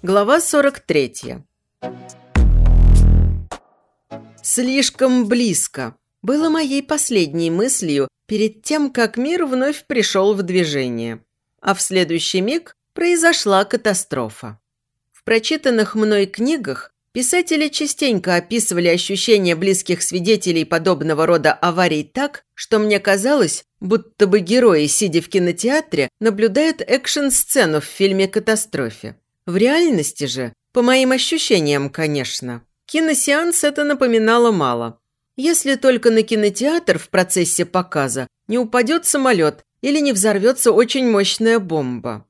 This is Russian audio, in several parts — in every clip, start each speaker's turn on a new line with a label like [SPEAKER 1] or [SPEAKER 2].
[SPEAKER 1] Глава 43. «Слишком близко» было моей последней мыслью перед тем, как мир вновь пришел в движение. А в следующий миг произошла катастрофа. В прочитанных мной книгах писатели частенько описывали ощущения близких свидетелей подобного рода аварий так, что мне казалось, будто бы герои, сидя в кинотеатре, наблюдают экшн-сцену в фильме «Катастрофе». В реальности же, по моим ощущениям, конечно, киносеанс это напоминало мало. Если только на кинотеатр в процессе показа не упадет самолет или не взорвется очень мощная бомба.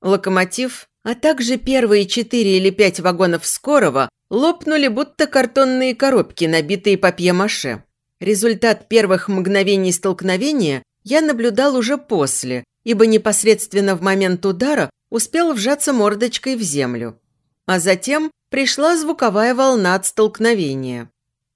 [SPEAKER 1] Локомотив, а также первые четыре или пять вагонов скорого лопнули будто картонные коробки, набитые папье-маше. Результат первых мгновений столкновения я наблюдал уже после, ибо непосредственно в момент удара успел вжаться мордочкой в землю. А затем пришла звуковая волна от столкновения.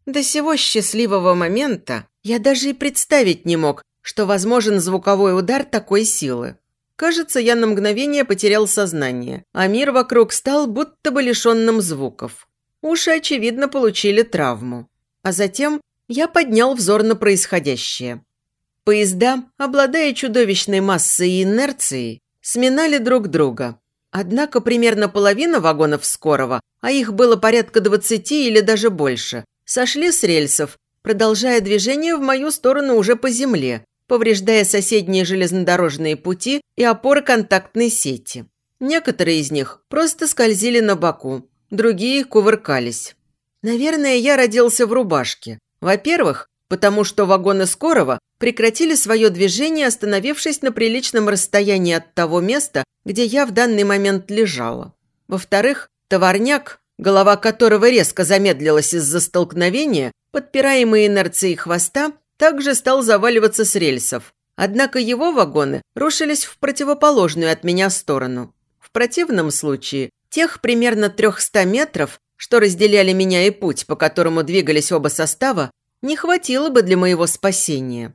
[SPEAKER 1] До сего счастливого момента я даже и представить не мог, что возможен звуковой удар такой силы. Кажется, я на мгновение потерял сознание, а мир вокруг стал будто бы лишенным звуков. Уши, очевидно, получили травму. А затем я поднял взор на происходящее. Поезда, обладая чудовищной массой и инерцией, сминали друг друга. Однако примерно половина вагонов скорого, а их было порядка двадцати или даже больше, сошли с рельсов, продолжая движение в мою сторону уже по земле, повреждая соседние железнодорожные пути и опоры контактной сети. Некоторые из них просто скользили на боку, другие кувыркались. Наверное, я родился в рубашке. Во-первых, потому что вагоны скорого прекратили свое движение, остановившись на приличном расстоянии от того места, где я в данный момент лежала. Во-вторых, товарняк, голова которого резко замедлилась из-за столкновения, подпираемый инерцией хвоста, также стал заваливаться с рельсов. Однако его вагоны рушились в противоположную от меня сторону. В противном случае, тех примерно 300 метров, что разделяли меня и путь, по которому двигались оба состава, не хватило бы для моего спасения.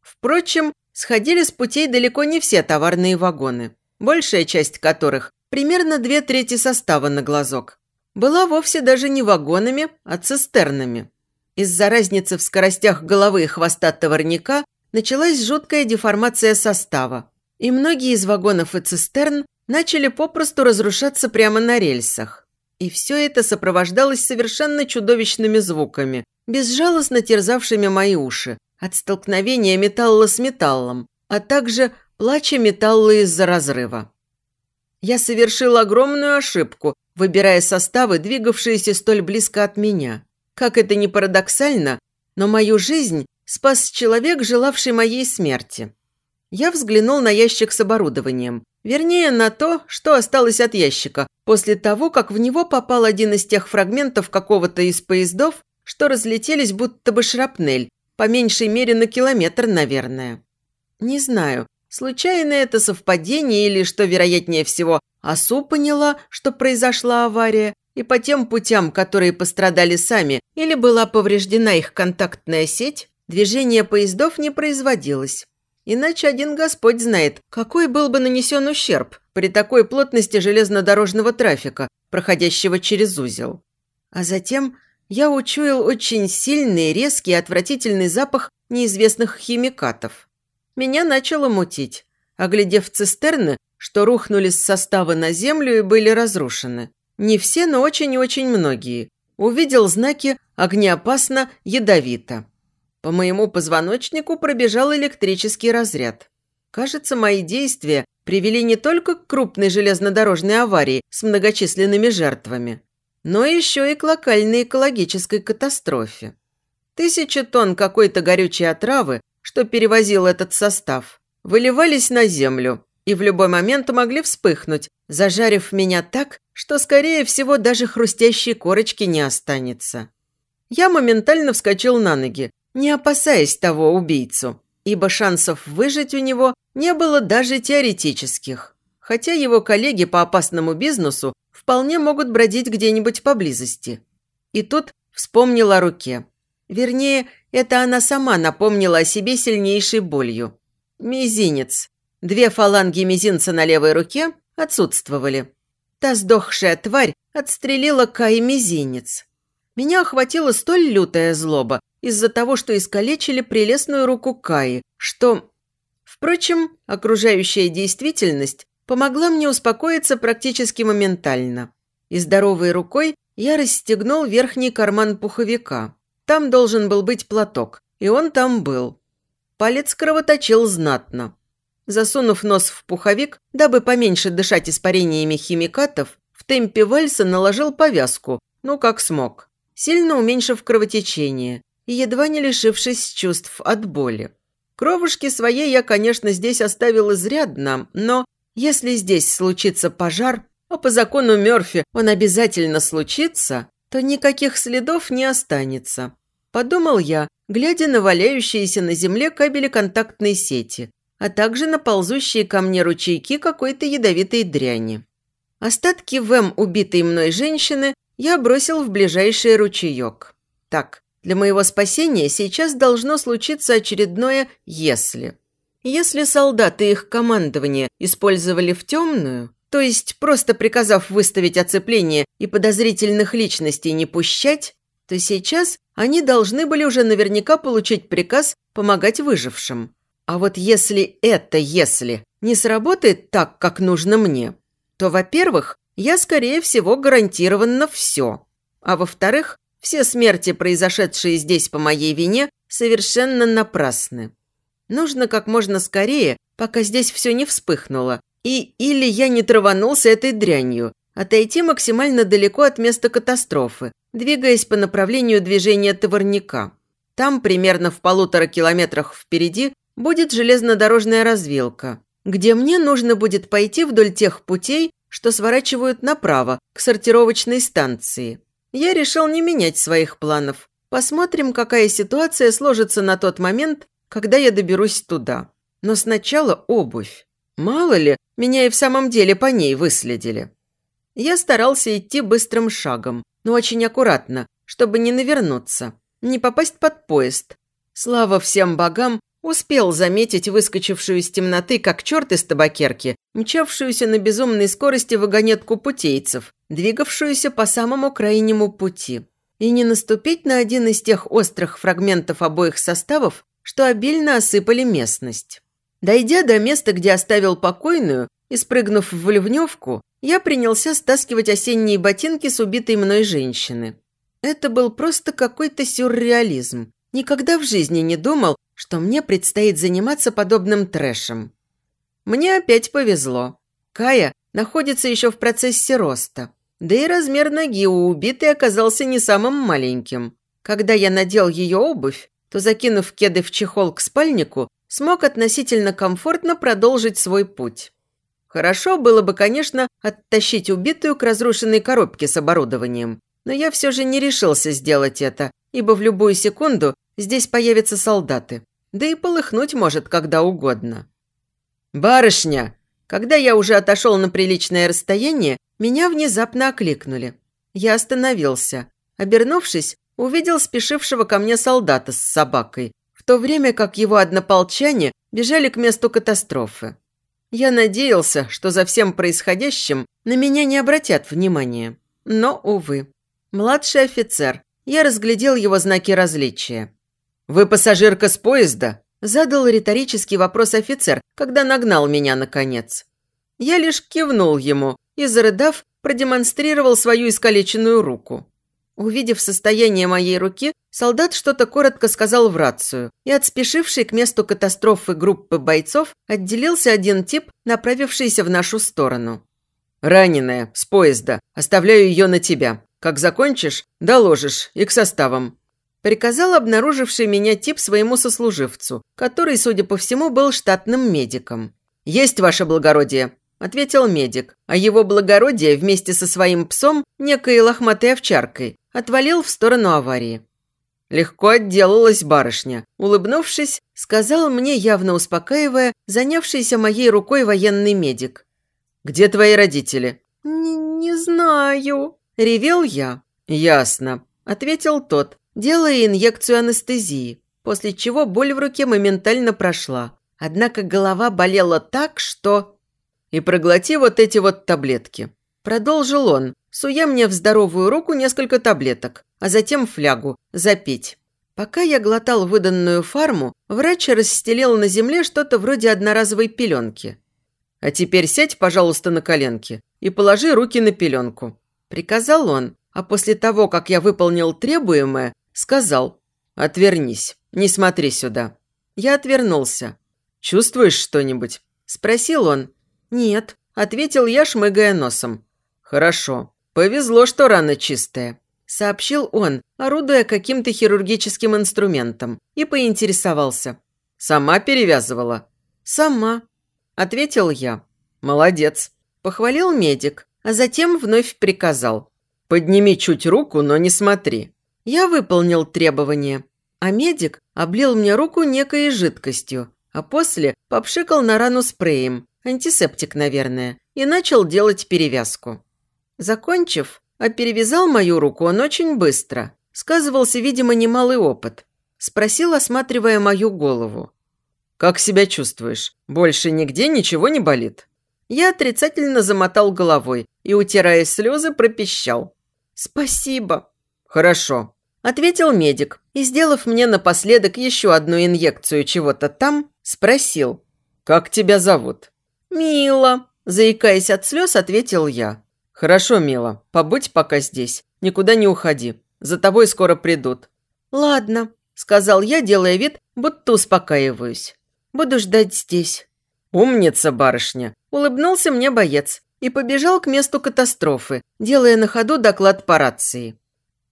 [SPEAKER 1] Впрочем, сходили с путей далеко не все товарные вагоны, большая часть которых, примерно две трети состава на глазок, была вовсе даже не вагонами, а цистернами. Из-за разницы в скоростях головы и хвоста товарника началась жуткая деформация состава, и многие из вагонов и цистерн начали попросту разрушаться прямо на рельсах. И все это сопровождалось совершенно чудовищными звуками, безжалостно терзавшими мои уши, от столкновения металла с металлом, а также плача металла из-за разрыва. Я совершил огромную ошибку, выбирая составы, двигавшиеся столь близко от меня. Как это ни парадоксально, но мою жизнь спас человек, желавший моей смерти. Я взглянул на ящик с оборудованием, вернее, на то, что осталось от ящика, после того, как в него попал один из тех фрагментов какого-то из поездов, что разлетелись будто бы шрапнель, по меньшей мере на километр, наверное. Не знаю, случайно это совпадение или, что вероятнее всего, Асу поняла, что произошла авария, и по тем путям, которые пострадали сами, или была повреждена их контактная сеть, движение поездов не производилось. Иначе один Господь знает, какой был бы нанесен ущерб при такой плотности железнодорожного трафика, проходящего через узел. А затем я учуял очень сильный, резкий отвратительный запах неизвестных химикатов. Меня начало мутить, оглядев цистерны, что рухнули с состава на землю и были разрушены. Не все, но очень и очень многие. Увидел знаки «огнеопасно», «ядовито». По моему позвоночнику пробежал электрический разряд. Кажется, мои действия привели не только к крупной железнодорожной аварии с многочисленными жертвами, но еще и к локальной экологической катастрофе. Тысячи тонн какой-то горючей отравы, что перевозил этот состав, выливались на землю и в любой момент могли вспыхнуть, зажарив меня так, что, скорее всего, даже хрустящей корочки не останется. Я моментально вскочил на ноги, не опасаясь того убийцу, ибо шансов выжить у него не было даже теоретических, хотя его коллеги по опасному бизнесу вполне могут бродить где-нибудь поблизости. И тут вспомнила о руке. Вернее, это она сама напомнила о себе сильнейшей болью. Мизинец. Две фаланги мизинца на левой руке отсутствовали. Та сдохшая тварь отстрелила Кай мизинец. Меня охватила столь лютая злоба из-за того, что искалечили прелестную руку Каи, что... Впрочем, окружающая действительность помогла мне успокоиться практически моментально. И здоровой рукой я расстегнул верхний карман пуховика. Там должен был быть платок, и он там был. Палец кровоточил знатно. Засунув нос в пуховик, дабы поменьше дышать испарениями химикатов, в темпе вальса наложил повязку, ну как смог, сильно уменьшив кровотечение едва не лишившись чувств от боли. Кровушки своей я, конечно, здесь оставил изрядно, но если здесь случится пожар, а по закону Мёрфи он обязательно случится, то никаких следов не останется. Подумал я, глядя на валяющиеся на земле кабели контактной сети, а также на ползущие ко мне ручейки какой-то ядовитой дряни. Остатки ВМ убитой мной женщины я бросил в ближайший ручеек. Так, для моего спасения сейчас должно случиться очередное «если». Если солдаты их командования использовали в темную, то есть просто приказав выставить оцепление и подозрительных личностей не пущать, то сейчас они должны были уже наверняка получить приказ помогать выжившим. А вот если это «если» не сработает так, как нужно мне, то, во-первых, я, скорее всего, гарантированно все. А во-вторых, все смерти, произошедшие здесь по моей вине, совершенно напрасны. Нужно как можно скорее, пока здесь все не вспыхнуло, и или я не траванулся этой дрянью, отойти максимально далеко от места катастрофы, двигаясь по направлению движения товарника. Там, примерно в полутора километрах впереди, будет железнодорожная развилка, где мне нужно будет пойти вдоль тех путей, что сворачивают направо, к сортировочной станции. Я решил не менять своих планов. Посмотрим, какая ситуация сложится на тот момент, когда я доберусь туда. Но сначала обувь. Мало ли, меня и в самом деле по ней выследили. Я старался идти быстрым шагом, но очень аккуратно, чтобы не навернуться, не попасть под поезд. Слава всем богам, успел заметить выскочившую из темноты, как черт из табакерки, мчавшуюся на безумной скорости вагонетку путейцев, двигавшуюся по самому крайнему пути. И не наступить на один из тех острых фрагментов обоих составов, что обильно осыпали местность. Дойдя до места, где оставил покойную, и спрыгнув в ливневку, я принялся стаскивать осенние ботинки с убитой мной женщины. Это был просто какой-то сюрреализм. Никогда в жизни не думал, что мне предстоит заниматься подобным трэшем. Мне опять повезло. Кая находится еще в процессе роста. Да и размер ноги у убитой оказался не самым маленьким. Когда я надел ее обувь, то, закинув кеды в чехол к спальнику, смог относительно комфортно продолжить свой путь. Хорошо было бы, конечно, оттащить убитую к разрушенной коробке с оборудованием, но я все же не решился сделать это, ибо в любую секунду здесь появятся солдаты, да и полыхнуть может когда угодно. «Барышня!» Когда я уже отошел на приличное расстояние, меня внезапно окликнули. Я остановился. Обернувшись, увидел спешившего ко мне солдата с собакой, в то время как его однополчане бежали к месту катастрофы. Я надеялся, что за всем происходящим на меня не обратят внимания. Но, увы. Младший офицер. Я разглядел его знаки различия. «Вы пассажирка с поезда?» Задал риторический вопрос офицер, когда нагнал меня наконец. Я лишь кивнул ему и, зарыдав, продемонстрировал свою искалеченную руку. Увидев состояние моей руки, солдат что-то коротко сказал в рацию, и от спешившей к месту катастрофы группы бойцов отделился один тип, направившийся в нашу сторону. «Раненая, с поезда. Оставляю ее на тебя. Как закончишь, доложишь и к составам». Приказал обнаруживший меня тип своему сослуживцу, который, судя по всему, был штатным медиком. «Есть ваше благородие», – ответил медик, а его благородие вместе со своим псом, некой лохматой овчаркой, отвалил в сторону аварии. Легко отделалась барышня. Улыбнувшись, сказал мне, явно успокаивая, занявшийся моей рукой военный медик. «Где твои родители?» «Не, не знаю», – ревел я. «Ясно», – ответил тот, делая инъекцию анестезии, после чего боль в руке моментально прошла. Однако голова болела так, что... «И проглоти вот эти вот таблетки». Продолжил он, суя мне в здоровую руку несколько таблеток, а затем флягу, запить. Пока я глотал выданную фарму, врач расстелил на земле что-то вроде одноразовой пеленки. «А теперь сядь, пожалуйста, на коленки и положи руки на пеленку», – приказал он, а после того, как я выполнил требуемое, сказал «Отвернись, не смотри сюда». Я отвернулся. «Чувствуешь что-нибудь?» – спросил он. «Нет», – ответил я, шмыгая носом. «Хорошо. Повезло, что рана чистая», – сообщил он, орудуя каким-то хирургическим инструментом, и поинтересовался. «Сама перевязывала?» «Сама», – ответил я. «Молодец», – похвалил медик, а затем вновь приказал. «Подними чуть руку, но не смотри». Я выполнил требование, а медик облил мне руку некой жидкостью, а после попшикал на рану спреем, антисептик, наверное, и начал делать перевязку. Закончив, а перевязал мою руку он очень быстро. Сказывался, видимо, немалый опыт. Спросил, осматривая мою голову. «Как себя чувствуешь? Больше нигде ничего не болит?» Я отрицательно замотал головой и, утирая слезы, пропищал. «Спасибо». «Хорошо ответил медик и, сделав мне напоследок еще одну инъекцию чего-то там, спросил, «Как тебя зовут?» «Мила», – заикаясь от слез, ответил я. «Хорошо, Мила, побудь пока здесь, никуда не уходи, за тобой скоро придут». «Ладно», – сказал я, делая вид, будто успокаиваюсь. «Буду ждать здесь». «Умница, барышня!» – улыбнулся мне боец и побежал к месту катастрофы, делая на ходу доклад по рации.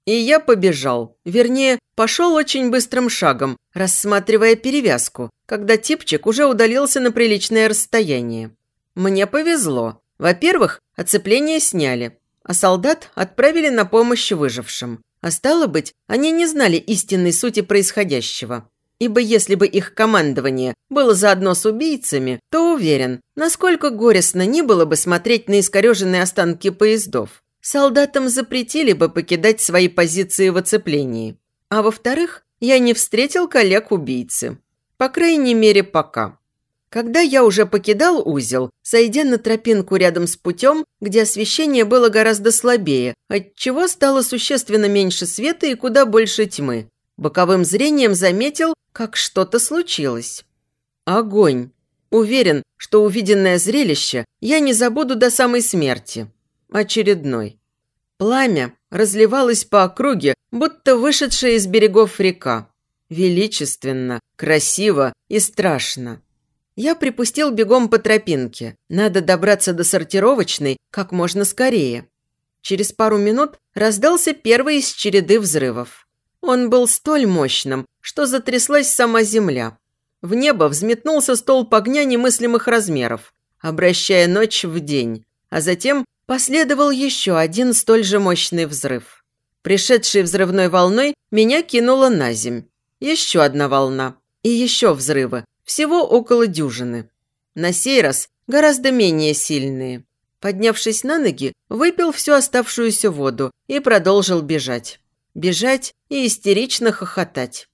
[SPEAKER 1] И я побежал. Вернее, пошел очень быстрым шагом, рассматривая перевязку, когда типчик уже удалился на приличное расстояние. Мне повезло. Во-первых, оцепление сняли, а солдат отправили на помощь выжившим. А стало быть, они не знали истинной сути происходящего. Ибо если бы их командование было заодно с убийцами, то уверен, насколько горестно не было бы смотреть на искореженные останки поездов солдатам запретили бы покидать свои позиции в оцеплении. А во-вторых, я не встретил коллег-убийцы. По крайней мере, пока. Когда я уже покидал узел, сойдя на тропинку рядом с путем, где освещение было гораздо слабее, отчего стало существенно меньше света и куда больше тьмы, боковым зрением заметил, как что-то случилось. Огонь. Уверен, что увиденное зрелище я не забуду до самой смерти очередной. Пламя разливалось по округе, будто вышедшая из берегов река. Величественно, красиво и страшно. Я припустил бегом по тропинке. Надо добраться до сортировочной как можно скорее. Через пару минут раздался первый из череды взрывов. Он был столь мощным, что затряслась сама земля. В небо взметнулся столб огня немыслимых размеров, обращая ночь в день, а затем Последовал еще один столь же мощный взрыв. Пришедший взрывной волной меня кинуло на земь. Еще одна волна. И еще взрывы. Всего около дюжины. На сей раз гораздо менее сильные. Поднявшись на ноги, выпил всю оставшуюся воду и продолжил бежать. Бежать и истерично хохотать.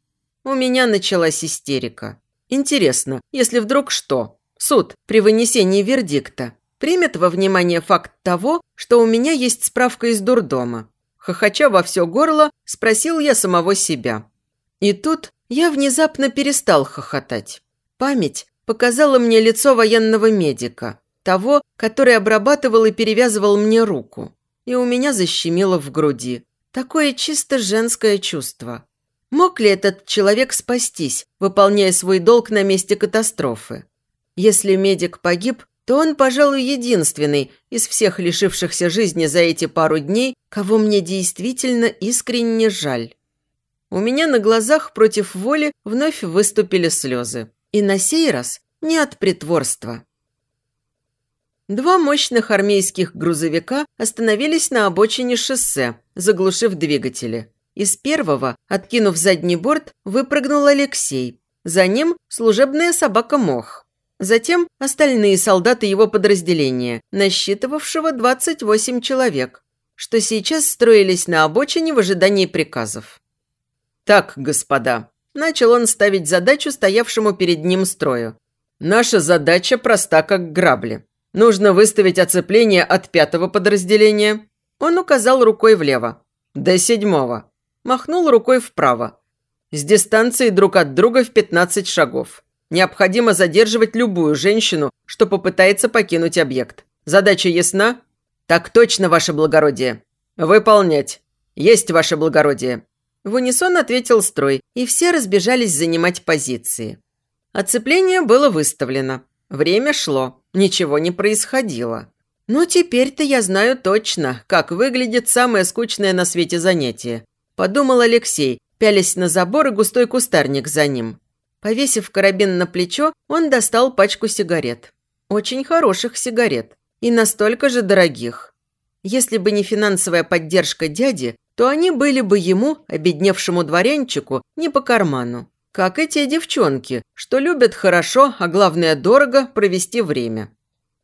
[SPEAKER 1] У меня началась истерика. Интересно, если вдруг что? Суд при вынесении вердикта примет во внимание факт того, что у меня есть справка из дурдома. Хохоча во все горло, спросил я самого себя. И тут я внезапно перестал хохотать. Память показала мне лицо военного медика, того, который обрабатывал и перевязывал мне руку. И у меня защемило в груди. Такое чисто женское чувство. Мог ли этот человек спастись, выполняя свой долг на месте катастрофы? Если медик погиб, то он, пожалуй, единственный из всех лишившихся жизни за эти пару дней, кого мне действительно искренне жаль. У меня на глазах против воли вновь выступили слезы. И на сей раз не от притворства. Два мощных армейских грузовика остановились на обочине шоссе, заглушив двигатели. Из первого, откинув задний борт, выпрыгнул Алексей. За ним служебная собака Мох. Затем остальные солдаты его подразделения, насчитывавшего 28 человек, что сейчас строились на обочине в ожидании приказов. «Так, господа», – начал он ставить задачу стоявшему перед ним строю. «Наша задача проста, как грабли. Нужно выставить оцепление от пятого подразделения. Он указал рукой влево. До седьмого. Махнул рукой вправо. С дистанцией друг от друга в 15 шагов. Необходимо задерживать любую женщину, что попытается покинуть объект. Задача ясна? Так точно, ваше благородие. Выполнять. Есть ваше благородие. В унисон ответил строй, и все разбежались занимать позиции. Оцепление было выставлено. Время шло, ничего не происходило. «Ну, теперь-то я знаю точно, как выглядит самое скучное на свете занятие», – подумал Алексей, пялясь на забор и густой кустарник за ним. Повесив карабин на плечо, он достал пачку сигарет. Очень хороших сигарет. И настолько же дорогих. Если бы не финансовая поддержка дяди, то они были бы ему, обедневшему дворянчику, не по карману. Как и те девчонки, что любят хорошо, а главное дорого провести время.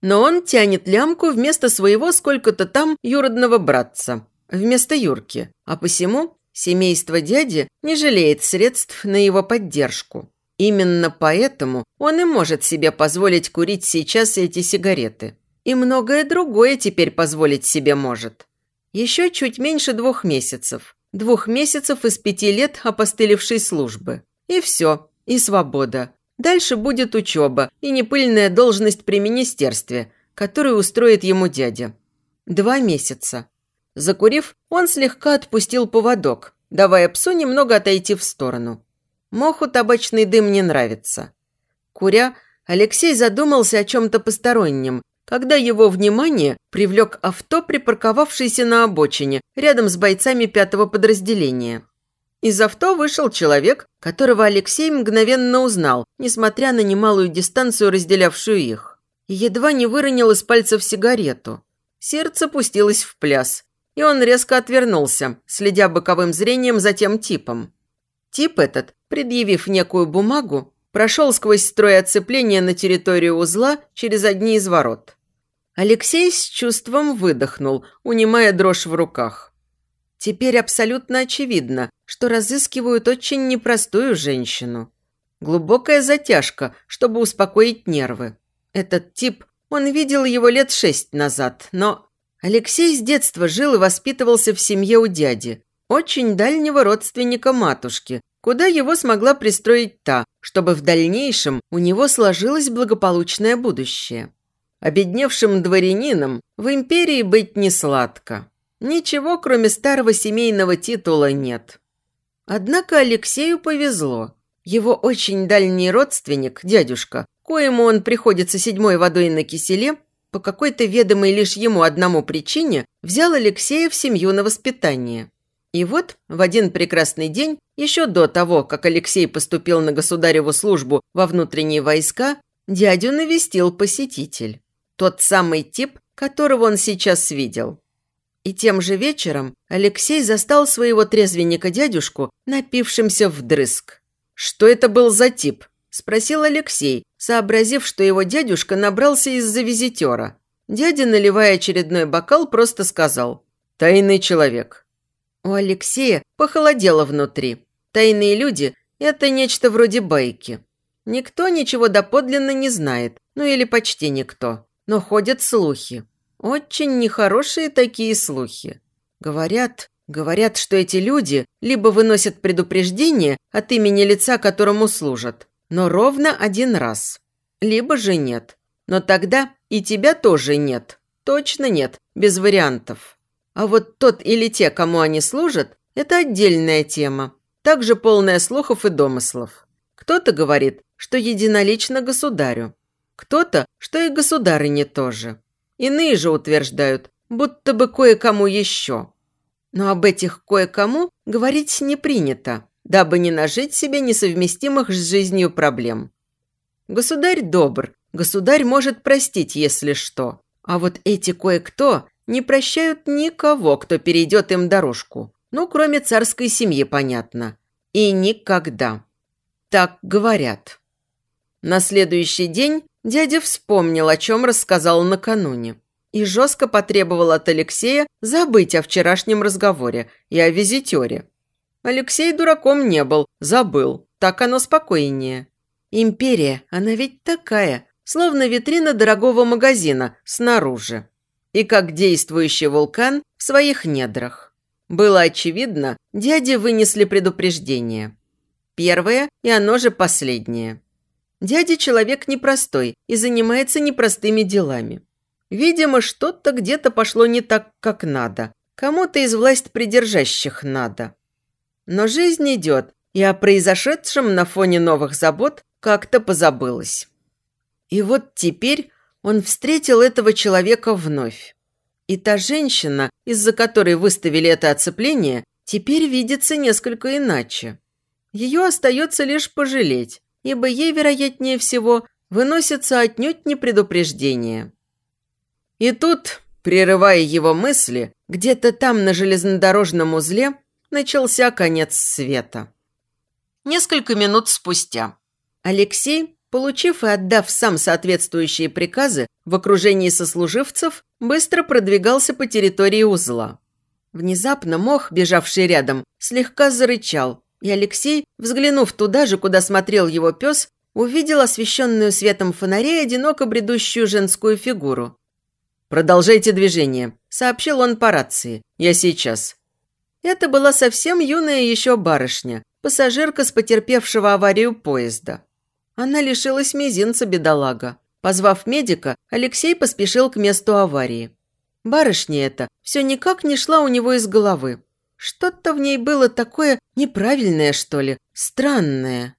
[SPEAKER 1] Но он тянет лямку вместо своего сколько-то там юродного братца, вместо Юрки, а посему семейство дяди не жалеет средств на его поддержку. Именно поэтому он и может себе позволить курить сейчас эти сигареты. И многое другое теперь позволить себе может. Еще чуть меньше двух месяцев. Двух месяцев из пяти лет опостылевшей службы. И все, и свобода. Дальше будет учеба и непыльная должность при министерстве, которую устроит ему дядя. Два месяца. Закурив, он слегка отпустил поводок, давая псу немного отойти в сторону. Моху табачный дым не нравится. Куря, Алексей задумался о чем-то постороннем, когда его внимание привлек авто, припарковавшееся на обочине, рядом с бойцами пятого подразделения. Из авто вышел человек, которого Алексей мгновенно узнал, несмотря на немалую дистанцию, разделявшую их. Едва не выронил из пальцев сигарету. Сердце пустилось в пляс, и он резко отвернулся, следя боковым зрением за тем типом. Тип этот, предъявив некую бумагу, прошел сквозь строй оцепления на территорию узла через одни из ворот. Алексей с чувством выдохнул, унимая дрожь в руках. Теперь абсолютно очевидно, что разыскивают очень непростую женщину. Глубокая затяжка, чтобы успокоить нервы. Этот тип, он видел его лет шесть назад, но... Алексей с детства жил и воспитывался в семье у дяди, очень дальнего родственника матушки, куда его смогла пристроить та, чтобы в дальнейшем у него сложилось благополучное будущее. Обедневшим дворянином в империи быть не сладко. Ничего, кроме старого семейного титула, нет. Однако Алексею повезло. Его очень дальний родственник, дядюшка, коему он приходится седьмой водой на киселе, по какой-то ведомой лишь ему одному причине, взял Алексея в семью на воспитание. И вот в один прекрасный день, еще до того, как Алексей поступил на государеву службу во внутренние войска, дядю навестил посетитель. Тот самый тип, которого он сейчас видел. И тем же вечером Алексей застал своего трезвенника-дядюшку, напившимся вдрызг. «Что это был за тип?» – спросил Алексей, сообразив, что его дядюшка набрался из-за визитера. Дядя, наливая очередной бокал, просто сказал «Тайный человек». У Алексея похолодело внутри. Тайные люди – это нечто вроде байки. Никто ничего доподлинно не знает, ну или почти никто. Но ходят слухи. Очень нехорошие такие слухи. Говорят, говорят, что эти люди либо выносят предупреждение от имени лица, которому служат, но ровно один раз. Либо же нет. Но тогда и тебя тоже нет. Точно нет, без вариантов. А вот тот или те, кому они служат, это отдельная тема. Также полная слухов и домыслов. Кто-то говорит, что единолично государю. Кто-то, что и государыне тоже. Иные же утверждают, будто бы кое-кому еще. Но об этих кое-кому говорить не принято, дабы не нажить себе несовместимых с жизнью проблем. Государь добр, государь может простить, если что. А вот эти кое-кто не прощают никого, кто перейдет им дорожку. Ну, кроме царской семьи, понятно. И никогда. Так говорят. На следующий день Дядя вспомнил, о чем рассказал накануне. И жестко потребовал от Алексея забыть о вчерашнем разговоре и о визитере. Алексей дураком не был, забыл. Так оно спокойнее. Империя, она ведь такая, словно витрина дорогого магазина снаружи, и как действующий вулкан в своих недрах. Было очевидно, дяде вынесли предупреждение. Первое, и оно же последнее. Дядя человек непростой и занимается непростыми делами. Видимо, что-то где-то пошло не так, как надо. Кому-то из власть придержащих надо. Но жизнь идет, и о произошедшем на фоне новых забот как-то позабылось. И вот теперь он встретил этого человека вновь. И та женщина, из-за которой выставили это оцепление, теперь видится несколько иначе. Ее остается лишь пожалеть, ибо ей, вероятнее всего, выносится отнюдь не предупреждение. И тут, прерывая его мысли, где-то там на железнодорожном узле начался конец света. Несколько минут спустя Алексей, получив и отдав сам соответствующие приказы в окружении сослуживцев, быстро продвигался по территории узла. Внезапно мох, бежавший рядом, слегка зарычал, и Алексей, взглянув туда же, куда смотрел его пес, увидел освещенную светом фонарей одиноко бредущую женскую фигуру. «Продолжайте движение», – сообщил он по рации. «Я сейчас». Это была совсем юная еще барышня, пассажирка с потерпевшего аварию поезда. Она лишилась мизинца, бедолага. Позвав медика, Алексей поспешил к месту аварии. Барышня эта все никак не шла у него из головы. Что-то в ней было такое неправильное, что ли, странное.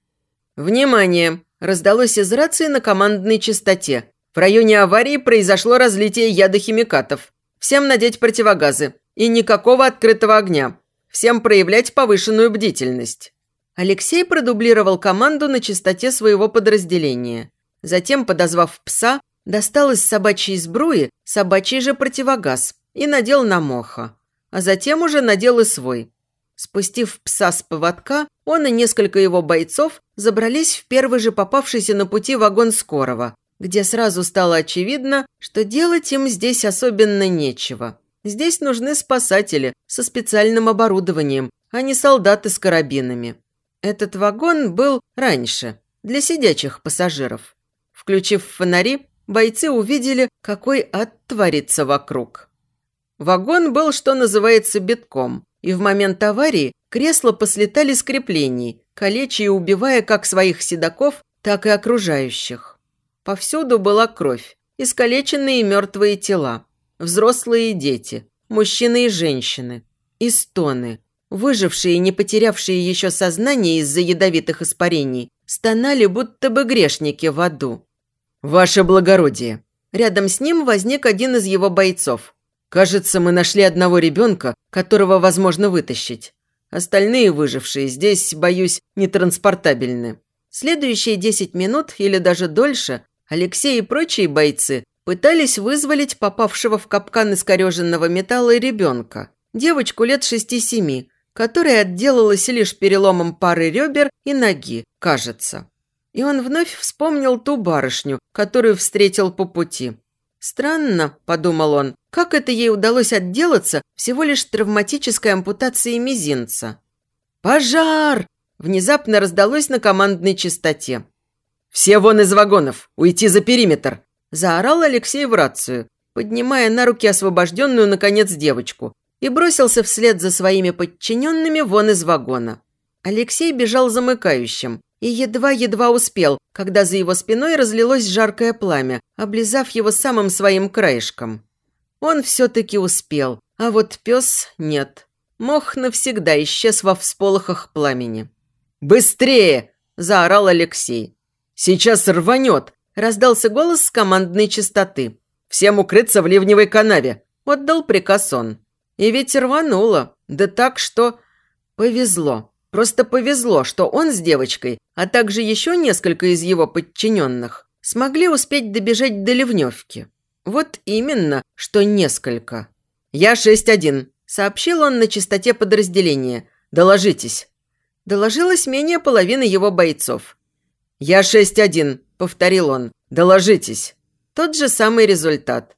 [SPEAKER 1] «Внимание!» – раздалось из рации на командной частоте. В районе аварии произошло разлитие ядохимикатов. Всем надеть противогазы. И никакого открытого огня. Всем проявлять повышенную бдительность. Алексей продублировал команду на частоте своего подразделения. Затем, подозвав пса, достал из собачьей сбруи собачий же противогаз и надел на моха а затем уже надел и свой. Спустив пса с поводка, он и несколько его бойцов забрались в первый же попавшийся на пути вагон скорого, где сразу стало очевидно, что делать им здесь особенно нечего. Здесь нужны спасатели со специальным оборудованием, а не солдаты с карабинами. Этот вагон был раньше, для сидячих пассажиров. Включив фонари, бойцы увидели, какой ад творится вокруг. Вагон был, что называется, битком, и в момент аварии кресла послетали с креплений, калеча и убивая как своих седаков, так и окружающих. Повсюду была кровь, искалеченные мертвые тела, взрослые и дети, мужчины и женщины, и стоны. Выжившие и не потерявшие еще сознание из-за ядовитых испарений, стонали, будто бы грешники в аду. «Ваше благородие!» Рядом с ним возник один из его бойцов, Кажется, мы нашли одного ребенка, которого возможно вытащить. Остальные выжившие здесь, боюсь, нетранспортабельны. Следующие 10 минут или даже дольше Алексей и прочие бойцы пытались вызволить попавшего в капкан искореженного металла ребенка, девочку лет 6-7, которая отделалась лишь переломом пары ребер и ноги, кажется. И он вновь вспомнил ту барышню, которую встретил по пути. «Странно», – подумал он, – «как это ей удалось отделаться всего лишь травматической ампутацией мизинца?» «Пожар!» – внезапно раздалось на командной частоте. «Все вон из вагонов! Уйти за периметр!» – заорал Алексей в рацию, поднимая на руки освобожденную, наконец, девочку, и бросился вслед за своими подчиненными вон из вагона. Алексей бежал замыкающим, и едва-едва успел, когда за его спиной разлилось жаркое пламя, облизав его самым своим краешком. Он все-таки успел, а вот пес нет. Мох навсегда исчез во всполохах пламени. «Быстрее!» – заорал Алексей. «Сейчас рванет!» – раздался голос с командной частоты. «Всем укрыться в ливневой канаве!» – отдал приказ он. И ведь рвануло, да так, что... Повезло. Просто повезло, что он с девочкой, а также еще несколько из его подчиненных, смогли успеть добежать до Ливневки. Вот именно, что несколько. «Я 6-1», – сообщил он на чистоте подразделения. «Доложитесь». Доложилось менее половины его бойцов. «Я 6-1», – повторил он. «Доложитесь». Тот же самый результат.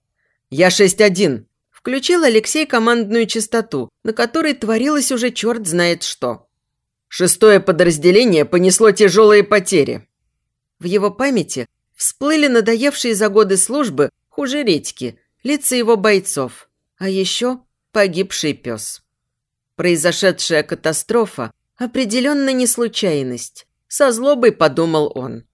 [SPEAKER 1] «Я 6-1», – включил Алексей командную частоту, на которой творилось уже черт знает что. Шестое подразделение понесло тяжелые потери. В его памяти Всплыли надоевшие за годы службы хуже редьки, лица его бойцов. А еще погибший пес. Произошедшая катастрофа определенно не случайность. Со злобой подумал он.